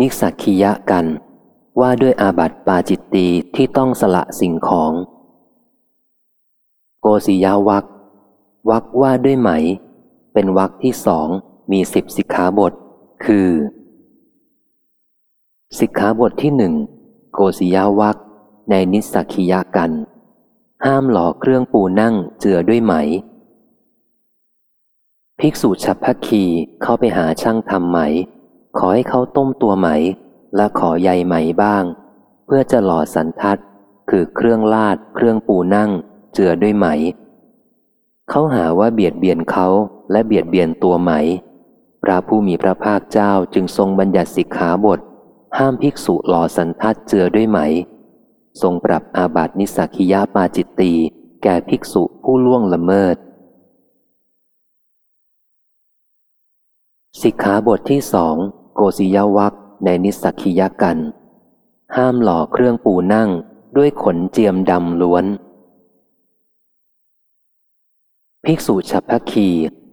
นิสักคียะกัน ว่าด้วยอาบัติปาจิตตีที่ต้องสละสิ่งของ โกศิยาวักวักว่าด้วยไหม เป็นวักที่สองมีสิบสิกขาบท คือ สิกขาบทที่หนึ่งโกศิยาวักในนิสักคียะกัน ห้ามหล่อเครื่องปูนั่งเจือด้วยไหม ภิกษุฉับพักคีเข้าไปหาช่างทำไหม ขอให้เขาต้มตัวไหม และขอใยไหมบ้าง เพื่อจะหล่อสันทัด คือเครื่องลาด เครื่องปูนั่ง เจือด้วยไหม เขาหาว่าเบียดเบียนเขาและเบียดเบียนตัวไหม พระผู้มีพระภาคเจ้าจึงทรงบัญญัติสิกขาบท ห้ามภิกษุหล่อสันทัดเจือด้วยไหม ทรงปรับอาบัตินิสักิยาปาจิตตีแก่ภิกษุผู้ล่วงละเมิดสิกขาบทที่สอง โกศิยวักในนิสักิยกัน ห้ามหล่อเครื่องปูนั่งด้วยขนเจียมดำล้วน ภิกษุฉับพคี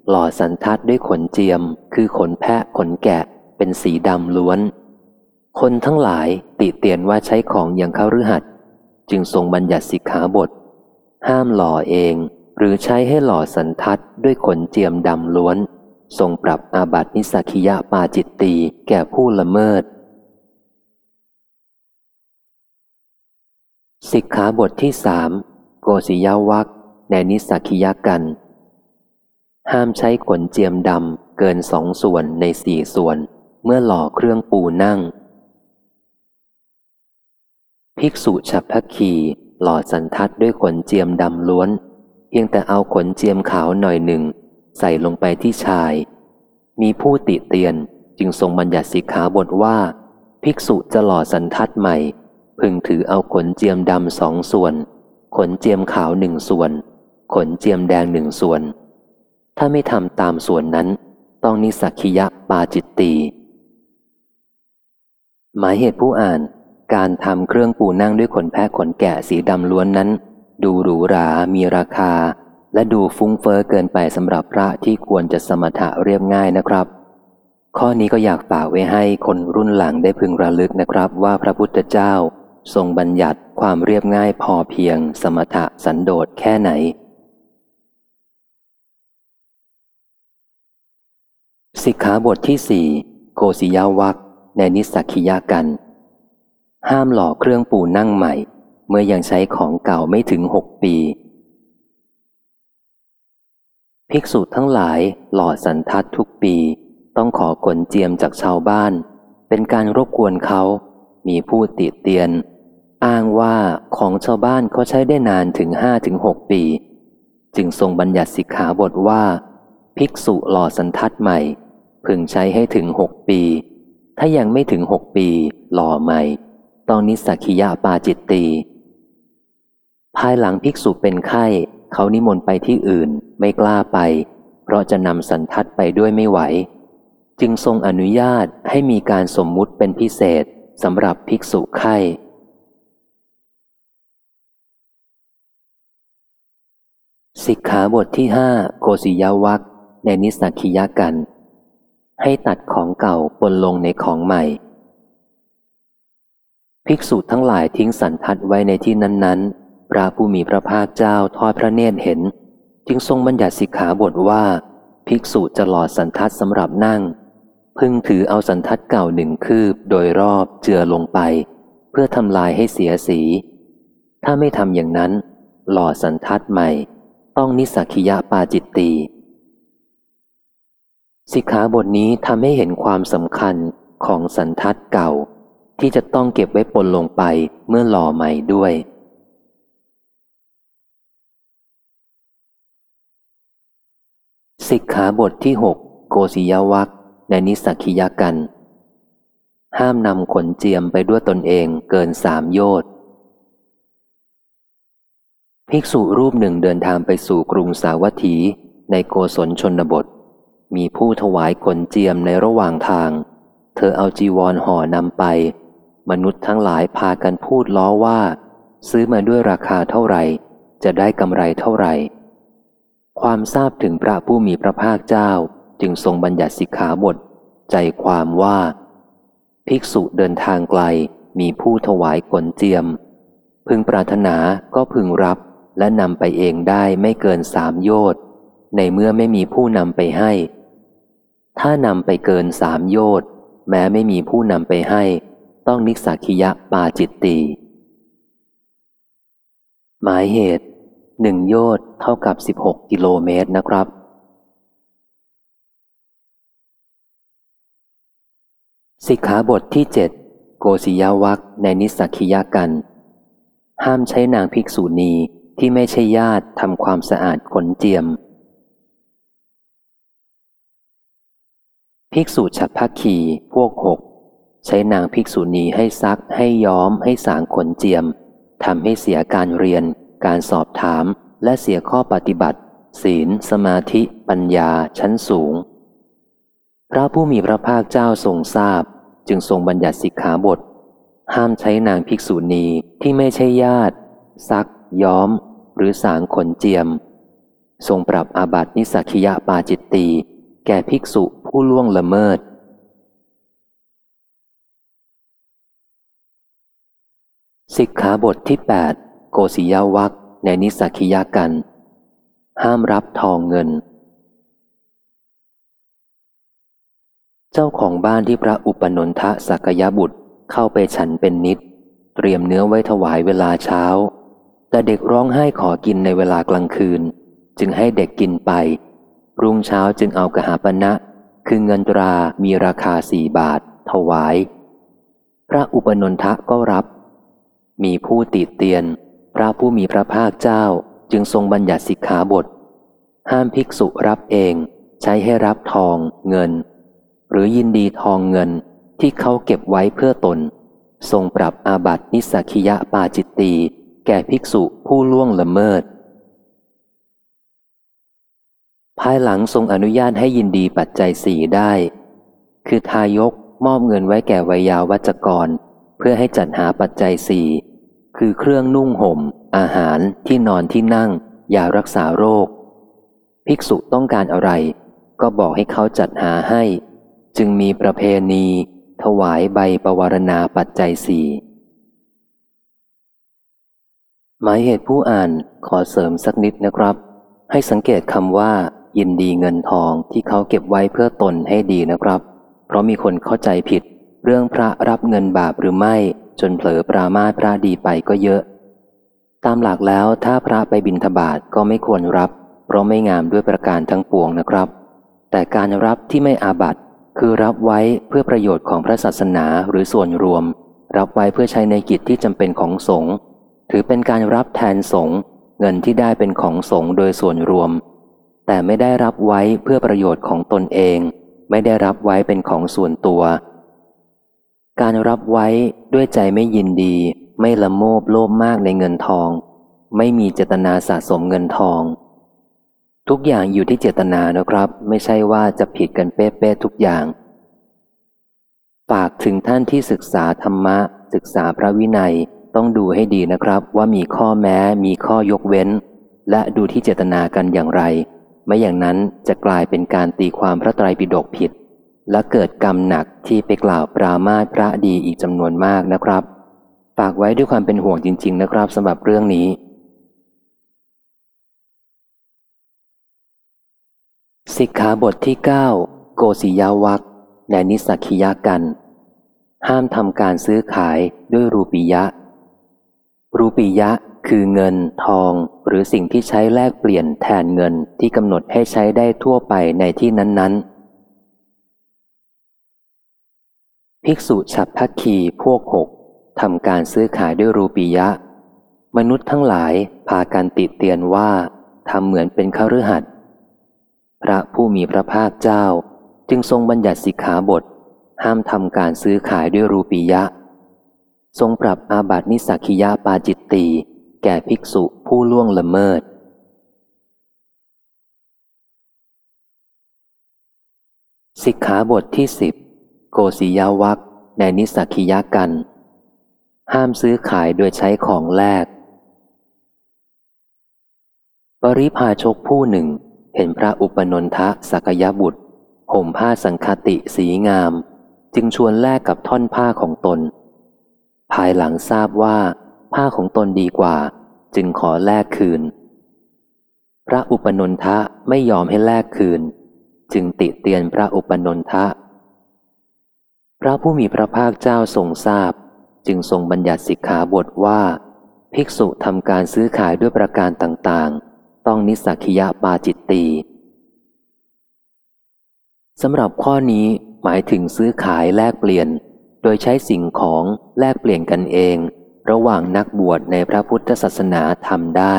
หล่อสันทัดด้วยขนเจียม คือขนแพะขนแกะเป็นสีดำล้วน คนทั้งหลายติเตียนว่าใช้ของอย่างเข้าฤหัส จึงทรงบัญญัติสิกขาบท ห้ามหล่อเอง หรือใช้ให้หล่อสันทัดด้วยขนเจียมดำล้วน ทรงปรับอาบัตินิสักิยะปาจิตตีแก่ผู้ละเมิด สิกขาบทที่สามโกศิยาวักในนิสักิยะกัน ห้ามใช้ขนเจียมดำเกินสองส่วนในสี่ส่วน เมื่อหล่อเครื่องปูนั่ง ภิกษุฉับพักคีหล่อสันทัดด้วยขนเจียมดำล้วน เพียงแต่เอาขนเจียมขาวหน่อยหนึ่ง ใส่ลงไปที่ชาย มีผู้ติเตียนจึงทรงบัญญัติสิกขาบทว่า ภิกษุจะหล่อสันทัดใหม่ พึงถือเอาขนเจียมดำสองส่วน ขนเจียมขาวหนึ่งส่วน ขนเจียมแดงหนึ่งส่วน ถ้าไม่ทำตามส่วนนั้น ต้องนิสักิยะปาจิตตีหมายเหตุผู้อ่าน การทำเครื่องปูนั่งด้วยขนแพะขนแกะสีดำล้วนนั้น ดูหรูหรา มีราคา และดูฟุ้งเฟอ้อเกินไปสำหรับพระที่ควรจะสมถะเรียบง่ายนะครับ ข้อนี้ก็อยากฝากไว้ให้คนรุ่นหลังได้พึงระลึกนะครับว่าพระพุทธเจ้าทรงบัญญัติความเรียบง่ายพอเพียง สมถะสันโดษแค่ไหน สิกขาบทที่สี่โกศิยาวักในนิสักคิยากัน ห้ามหล่อเครื่องปูนั่งใหม่ เมื่อยังใช้ของเก่าไม่ถึงหกปี ภิกษุทั้งหลายหล่อสันทัดทุกปี ต้องขอขนเจียมจากชาวบ้าน เป็นการรบกวนเขา มีผู้ติเตียน อ้างว่าของชาวบ้านเขาใช้ได้นานถึงห้าถึงหกปี จึงทรงบัญญัติสิกขาบทว่า ภิกษุหล่อสันทัดใหม่ พึงใช้ให้ถึงหกปี ถ้ายังไม่ถึงหกปี หล่อใหม่ ต้องนิสักิยาปาจิตตี ภายหลังภิกษุเป็นไข้ เขานิมนต์ไปที่อื่นไม่กล้าไป เพราะจะนำสันทัดไปด้วยไม่ไหว จึงทรงอนุญาตให้มีการสมมุติเป็นพิเศษสำหรับภิกษุไข้สิกขาบทที่ห้าโกศิยาวักในนิสักิยกัน ให้ตัดของเก่าปนลงในของใหม่ ภิกษุทั้งหลายทิ้งสันทัดไว้ในที่นั้นๆ พระผู้มีพระภาคเจ้าทอดพระเนตรเห็น จึงทรงบัญญัติสิกขาบทว่า ภิกษุจะหลอดสันทัดสำหรับนั่ง พึงถือเอาสันทัดเก่าหนึ่งคืบโดยรอบเจือลงไป เพื่อทำลายให้เสียสี ถ้าไม่ทำอย่างนั้น หล่อสันทัดใหม่ ต้องนิสักิยะปาจิตตีสิกขาบทนี้ทำให้เห็นความสำคัญของสันทัดเก่า ที่จะต้องเก็บไว้ปนลงไปเมื่อหล่อใหม่ด้วย สิกขาบทที่หกโกศิยวักในนิสักิยกัน ห้ามนำขนเจียมไปด้วยตนเองเกินสามโยชน์ภิกษุรูปหนึ่งเดินทางไปสู่กรุงสาวัตถีในโกศลชนบท มีผู้ถวายขนเจียมในระหว่างทาง เธอเอาจีวรห่อนำไป มนุษย์ทั้งหลายพากันพูดล้อว่า ซื้อมาด้วยราคาเท่าไหร่ จะได้กำไรเท่าไหร่ ความทราบถึงพระผู้มีพระภาคเจ้าจึงทรงบัญญัติสิกขาบท ใจความว่า ภิกษุเดินทางไกลมีผู้ถวายขนเจียม พึงปรารถนาก็พึงรับและนำไปเองได้ไม่เกินสามโยชน์ในเมื่อไม่มีผู้นำไปให้ ถ้านำไปเกินสามโยชน์แม้ไม่มีผู้นำไปให้ ต้องนิสักิยะปาจิตตีหมายเหตุ หนึ่งโยชน์เท่ากับสิบหกกิโลเมตรนะครับ สิกขาบทที่เจ็ดโกศิยาวักในนิสักิยากัน ห้ามใช้นางภิกษุณีที่ไม่ใช่ญาติทำความสะอาดขนเจียม ภิกษุฉับพักขีพวกหกใช้นางภิกษุณีให้ซักให้ย้อมให้สางขนเจียมทำให้เสียการเรียน การสอบถามและเสียข้อปฏิบัติ ศีล สมาธิ ปัญญาชั้นสูง พระผู้มีพระภาคเจ้าทรงทราบ จึงทรงบัญญัติสิกขาบท ห้ามใช้นางภิกษุณีที่ไม่ใช่ญาติ ซัก ย้อม หรือสางขนเจียม ทรงปรับอาบัตินิสักิยะปาจิตตีแก่ภิกษุผู้ล่วงละเมิดสิกขาบทที่8 โกศิยวักในนิสักิยากัน ห้ามรับทองเงิน เจ้าของบ้านที่พระอุปนนทะสักยบุตรเข้าไปฉันเป็นนิด เตรียมเนื้อไว้ถวายเวลาเช้า แต่เด็กร้องไห้ขอกินในเวลากลางคืน จึงให้เด็กกินไป รุ่งเช้าจึงเอากระหาปณะคือเงินตรามีราคาสี่บาท ถวาย พระอุปนนทะก็รับ มีผู้ติดเตียน พระผู้มีพระภาคเจ้าจึงทรงบัญญัติสิกขาบท ห้ามภิกษุรับเอง ใช้ให้รับทองเงิน หรือยินดีทองเงินที่เขาเก็บไว้เพื่อตน ทรงปรับอาบัตินิสักิยะปาจิตตีแก่ภิกษุผู้ล่วงละเมิด ภายหลังทรงอนุญาตให้ยินดีปัจจัยสี่ได้ คือทายกมอบเงินไว้แก่วิยาวัจกร เพื่อให้จัดหาปัจจัยสี่ คือเครื่องนุ่งห่ม อาหารที่นอนที่นั่งยารักษาโรค ภิกษุต้องการอะไร ก็บอกให้เขาจัดหาให้ จึงมีประเพณี ถวายใบประวารณาปัจจัยสี่หมายเหตุผู้อ่านขอเสริมสักนิดนะครับ ให้สังเกตคำว่า ยินดีเงินทองที่เขาเก็บไว้เพื่อตนให้ดีนะครับ เพราะมีคนเข้าใจผิด เรื่องพระรับเงินบาปหรือไม่ จนเผลอปรามาสพระดีไปก็เยอะ ตามหลักแล้วถ้าพระไปบิณฑบาตก็ไม่ควรรับ เพราะไม่งามด้วยประการทั้งปวงนะครับ แต่การรับที่ไม่อาบัตคือรับไว้เพื่อประโยชน์ของพระศาสนาหรือส่วนรวม รับไว้เพื่อใช้ในกิจที่จำเป็นของสงฆ์ถือเป็นการรับแทนสงฆ์เงินที่ได้เป็นของสงฆ์โดยส่วนรวม แต่ไม่ได้รับไว้เพื่อประโยชน์ของตนเอง ไม่ได้รับไว้เป็นของส่วนตัว การรับไว้ด้วยใจไม่ยินดี ไม่ละโมบโลภมากในเงินทอง ไม่มีเจตนาสะสมเงินทอง ทุกอย่างอยู่ที่เจตนานะครับ ไม่ใช่ว่าจะผิดกันเป๊ะๆทุกอย่าง ฝากถึงท่านที่ศึกษาธรรมะ ศึกษาพระวินัยต้องดูให้ดีนะครับ ว่ามีข้อแม้มีข้อยกเว้น และดูที่เจตนากันอย่างไร ไม่อย่างนั้นจะกลายเป็นการตีความพระไตรปิฎกผิด และเกิดกรรมหนักที่ไปกล่าวปรามาสพระดีอีกจำนวนมากนะครับ ฝากไว้ด้วยความเป็นห่วงจริง ๆ นะครับสำหรับเรื่องนี้ สิกขาบทที่ 9 โกศิยาวักในนิสักิยากัน ห้ามทำการซื้อขายด้วยรูปียะ รูปียะคือเงิน ทอง หรือสิ่งที่ใช้แลกเปลี่ยนแทนเงินที่กำหนดให้ใช้ได้ทั่วไปในที่นั้นๆ ภิกษุฉับพักคีพวกหกทำการซื้อขายด้วยรูปียะ มนุษย์ทั้งหลายพากันติดเตียนว่าทำเหมือนเป็นขรือหัดพระผู้มีพระภาคเจ้าจึงทรงบัญญัติสิกขาบท ห้ามทำการซื้อขายด้วยรูปียะ ทรงปรับอาบัตินิสักิยาปาจิตตีแก่ภิกษุผู้ล่วงละเมิด สิกขาบทที่สิบ โกศิยาวักในนิสักิยกัน ห้ามซื้อขายโดยใช้ของแลกปริพาชกผู้หนึ่งเห็นพระอุปนนทะสักยบุตรห่มผ้าสังคติสีงาม จึงชวนแลกกับท่อนผ้าของตน ภายหลังทราบว่า ผ้าของตนดีกว่า จึงขอแลกคืน พระอุปนนทะไม่ยอมให้แลกคืน จึงติเตียนพระอุปนนทะ พระผู้มีพระภาคเจ้าทรงทราบ จึงทรงบัญญัติสิกขาบทว่า ภิกษุทำการซื้อขายด้วยประการต่างๆ ต้องนิสักิยะปาจิตตีสำหรับข้อนี้หมายถึงซื้อขายแลกเปลี่ยน โดยใช้สิ่งของแลกเปลี่ยนกันเอง ระหว่างนักบวชในพระพุทธศาสนาทำได้